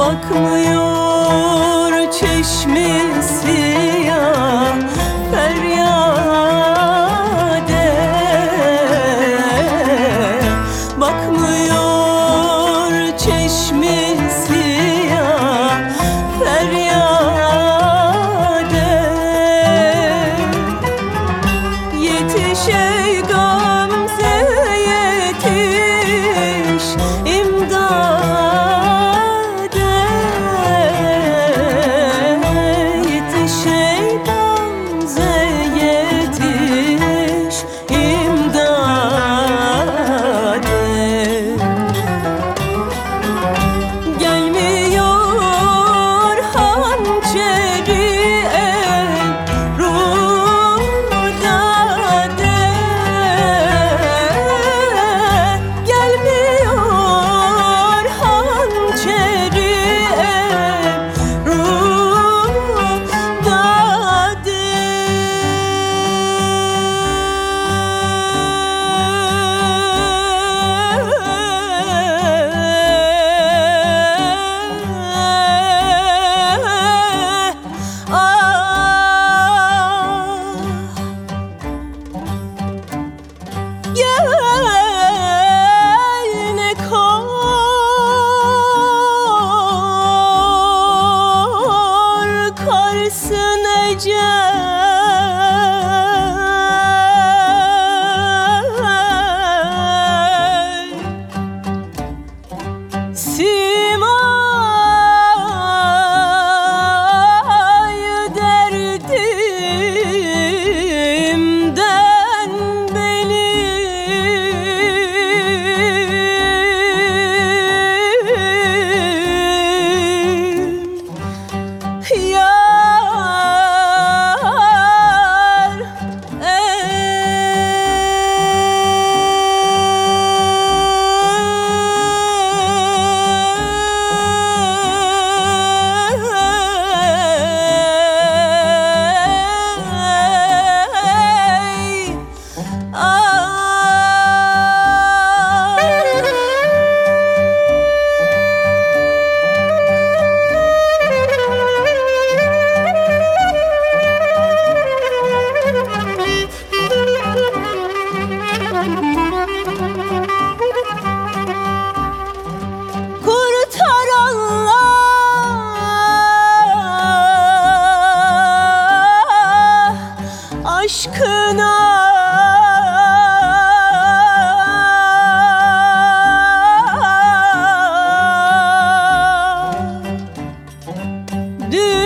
Bakmıyor çeşmesi ya feryade. Bakmıyor çeşmesi ya feryade. Yetiş ey gece do.